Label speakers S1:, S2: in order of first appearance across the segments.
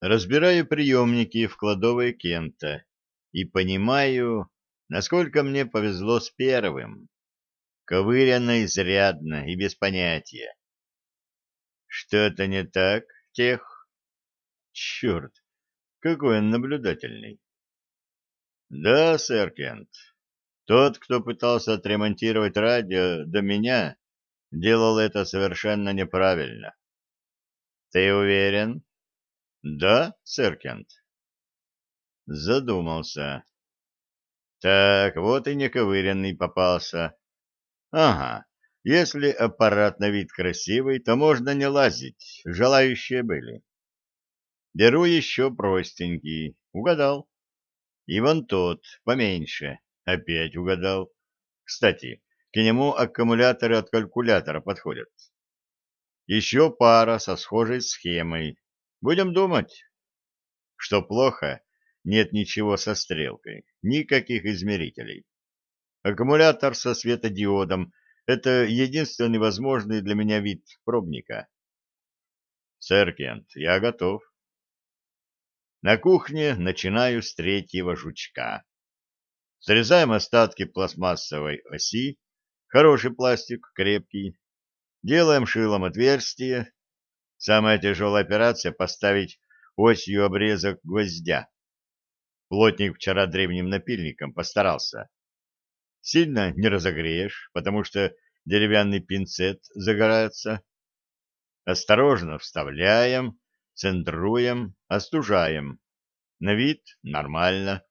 S1: Разбираю приемники в кладовой Кента и понимаю, насколько мне повезло с первым. Ковыряно изрядно и без понятия. Что-то не так, тех? Черт, какой он наблюдательный. Да, сэр Кент, тот, кто пытался отремонтировать радио до меня, делал это совершенно неправильно. Ты уверен? Да, сэр Кент? Задумался. Так, вот и нековыренный попался. Ага, если аппарат на вид красивый, то можно не лазить, желающие были. Беру еще простенький, угадал. И вон тот, поменьше, опять угадал. Кстати, к нему аккумуляторы от калькулятора подходят. Еще пара со схожей схемой. Будем думать, что плохо, нет ничего со стрелкой, никаких измерителей. Аккумулятор со светодиодом — это единственный возможный для меня вид пробника. Сэр Кент, я готов. На кухне начинаю с третьего жучка. Срезаем остатки пластмассовой оси, хороший пластик, крепкий. Делаем шилом отверстие, Самая тяжелая операция — поставить осью обрезок гвоздя. Плотник вчера древним напильником постарался. Сильно не разогреешь, потому что деревянный пинцет загорается. Осторожно вставляем, центруем, остужаем. На вид нормально.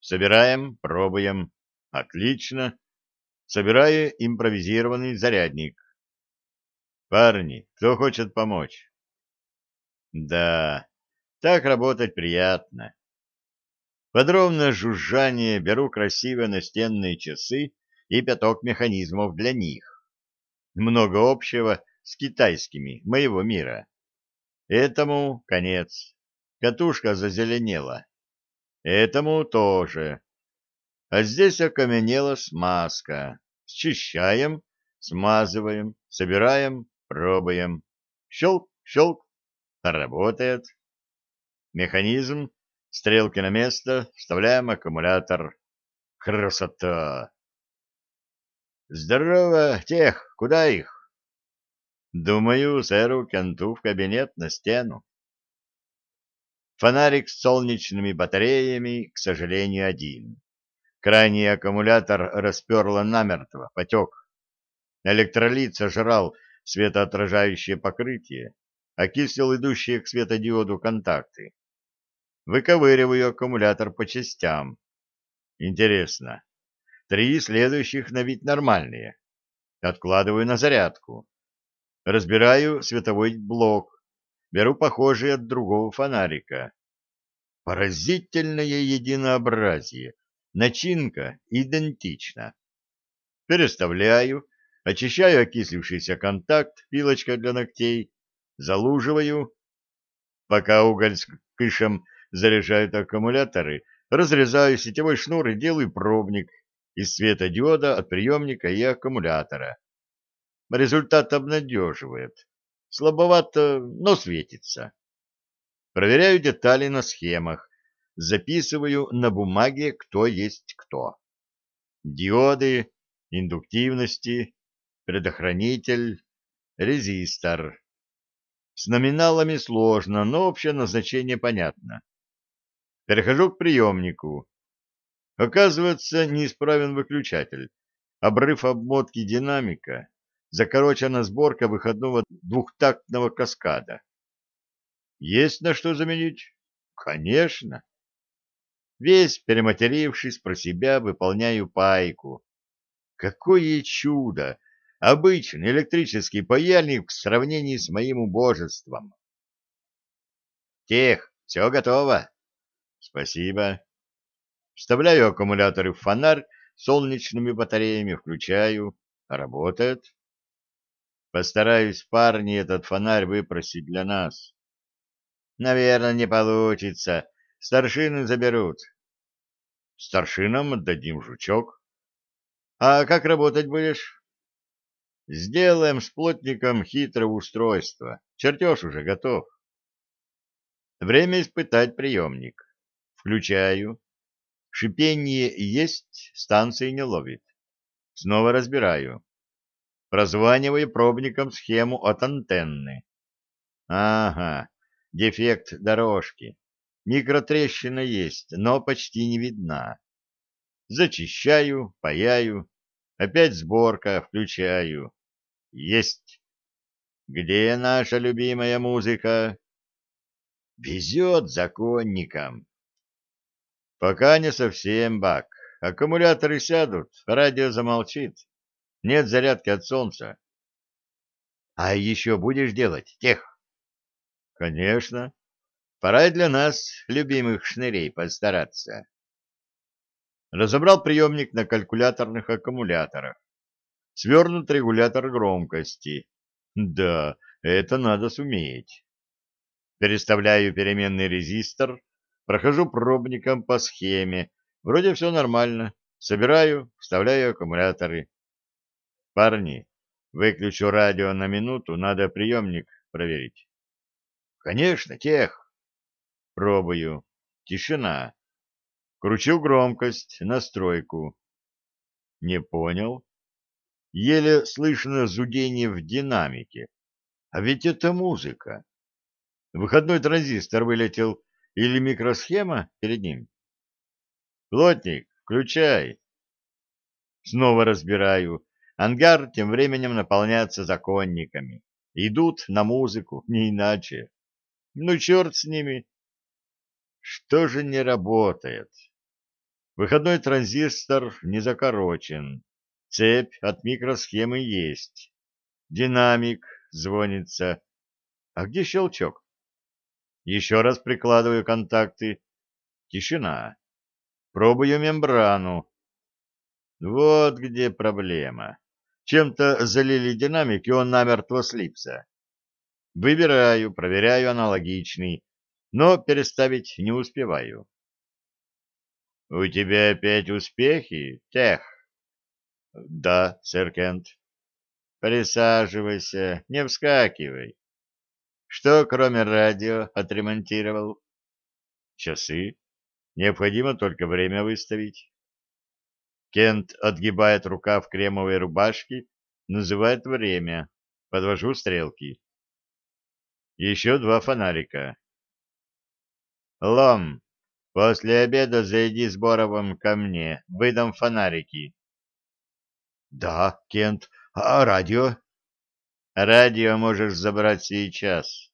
S1: Собираем, пробуем. Отлично. Собираю импровизированный зарядник. Парни, кто хочет помочь? Да, так работать приятно. Подробное жужжание беру красивые настенные часы и пяток механизмов для них. Много общего с китайскими моего мира. Этому конец. Катушка зазеленела. Этому тоже. А здесь окаменела смазка. Счищаем, смазываем, собираем, Пробуем. Щелк, щелк. Работает. Механизм. Стрелки на место. Вставляем аккумулятор. Красота! Здорово, тех, куда их? Думаю, сэру Кенту в кабинет на стену. Фонарик с солнечными батареями, к сожалению, один. Крайний аккумулятор расперло намертво, потек. Электролит сожрал светоотражающее покрытие, окислил идущие к светодиоду контакты. Выковыриваю аккумулятор по частям. Интересно. Три следующих на вид нормальные. Откладываю на зарядку. Разбираю световой блок. Беру похожий от другого фонарика. Поразительное единообразие. Начинка идентична. Переставляю очищаю окислившийся контакт пилочкой для ногтей, залуживаю. Пока уголь с кышем заряжают аккумуляторы, разрезаю сетевой шнур и делаю пробник из светодиода от приемника и аккумулятора. Результат обнадеживает. Слабовато, но светится. Проверяю детали на схемах. Записываю на бумаге, кто есть кто. Диоды, индуктивности, предохранитель, резистор. С номиналами сложно, но общее назначение понятно. Перехожу к приемнику. Оказывается, неисправен выключатель. Обрыв обмотки динамика, закорочена сборка выходного двухтактного каскада. Есть на что заменить? Конечно. Весь перематерившись про себя, выполняю пайку. Какое чудо! Обычный электрический паяльник в сравнении с моим убожеством. Тех, все готово. Спасибо. Вставляю аккумуляторы в фонарь, солнечными батареями включаю. Работает. Постараюсь, парни, этот фонарь выпросить для нас. Наверное, не получится. Старшины заберут. Старшинам отдадим жучок. А как работать будешь? Сделаем с плотником хитрое устройство. Чертеж уже готов. Время испытать приемник. Включаю. Шипение есть, станции не ловит. Снова разбираю. Прозваниваю пробником схему от антенны. Ага, дефект дорожки. Микротрещина есть, но почти не видна. Зачищаю, паяю. Опять сборка, включаю. Есть. Где наша любимая музыка? Везет законникам. Пока не совсем бак. Аккумуляторы сядут, радио замолчит. Нет зарядки от солнца. А еще будешь делать тех? Конечно. Пора и для нас, любимых шнырей, постараться. Разобрал приемник на калькуляторных аккумуляторах свернут регулятор громкости. Да, это надо суметь. Переставляю переменный резистор, прохожу пробником по схеме. Вроде все нормально. Собираю, вставляю аккумуляторы. Парни, выключу радио на минуту, надо приемник проверить. Конечно, тех. Пробую. Тишина. Кручу громкость, настройку. Не понял еле слышно зудение в динамике. А ведь это музыка. Выходной транзистор вылетел или микросхема перед ним. Плотник, включай. Снова разбираю. Ангар тем временем наполняется законниками. Идут на музыку, не иначе. Ну, черт с ними. Что же не работает? Выходной транзистор не закорочен. Цепь от микросхемы есть. Динамик звонится. А где щелчок? Еще раз прикладываю контакты. Тишина. Пробую мембрану. Вот где проблема. Чем-то залили динамик, и он намертво слипся. Выбираю, проверяю аналогичный, но переставить не успеваю. — У тебя опять успехи, Тех? Да, сэр Кент. Присаживайся, не вскакивай. Что, кроме радио, отремонтировал? Часы. Необходимо только время выставить. Кент отгибает рукав кремовой рубашки, называет время. Подвожу стрелки. Еще два фонарика. Лом, после обеда зайди с Боровым ко мне, выдам фонарики. Да, Кент. А радио? Радио можешь забрать сейчас.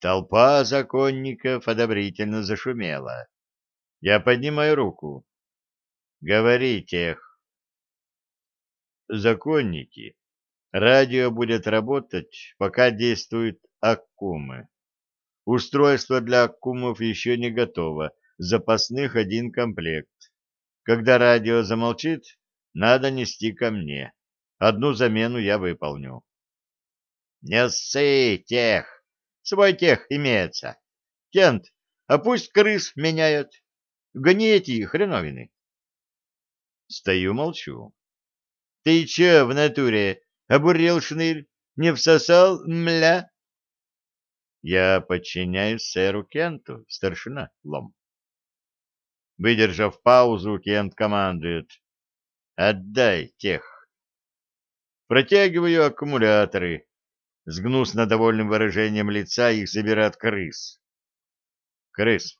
S1: Толпа законников одобрительно зашумела. Я поднимаю руку. Говори тех. Законники. Радио будет работать, пока действуют аккумы. Устройство для аккумов еще не готово, запасных один комплект. Когда радио замолчит, надо нести ко мне. Одну замену я выполню. — Не ссы тех! Свой тех имеется. Кент, а пусть крыс меняют. Гони эти хреновины. Стою, молчу. — Ты че в натуре? Обурел шнырь? Не всосал? Мля? Я подчиняюсь сэру Кенту, старшина Лом. Выдержав паузу, Кент командует. Отдай тех. Протягиваю аккумуляторы. С гнусно довольным выражением лица их забирает крыс. Крыс,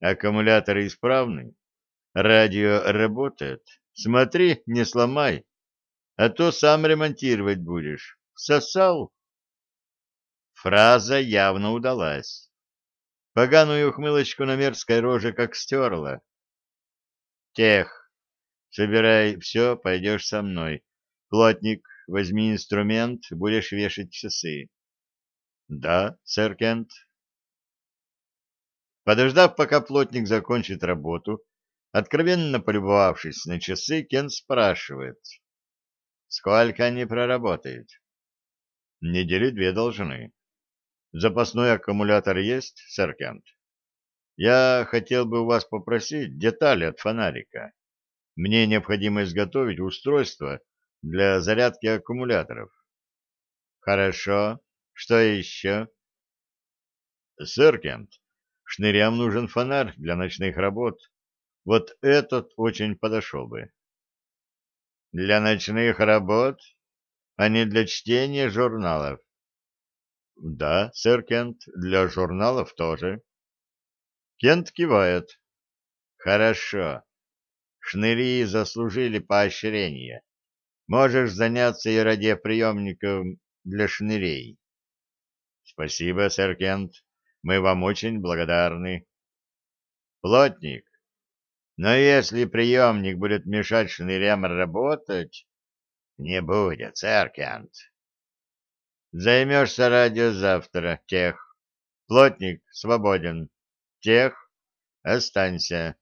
S1: аккумуляторы исправны. Радио работает. Смотри, не сломай. А то сам ремонтировать будешь. Сосал. Фраза явно удалась. Поганую ухмылочку на мерзкой роже как стерла. Тех Собирай все, пойдешь со мной. Плотник, возьми инструмент, будешь вешать часы. — Да, сэр Кент. Подождав, пока плотник закончит работу, откровенно полюбовавшись на часы, Кент спрашивает. — Сколько они проработают? — Недели две должны. — Запасной аккумулятор есть, сэр Кент? — Я хотел бы у вас попросить детали от фонарика мне необходимо изготовить устройство для зарядки аккумуляторов. Хорошо. Что еще? Серкент, шнырям нужен фонарь для ночных работ. Вот этот очень подошел бы. Для ночных работ, а не для чтения журналов. Да, сэр Кент, для журналов тоже. Кент кивает. Хорошо. Шныри заслужили поощрение. Можешь заняться и радиоприемником для шнырей. Спасибо, сэр Кент. Мы вам очень благодарны. Плотник, но если приемник будет мешать шнырям работать... Не будет, сэр Кент. Займешься радио завтра, тех. Плотник свободен. Тех, останься.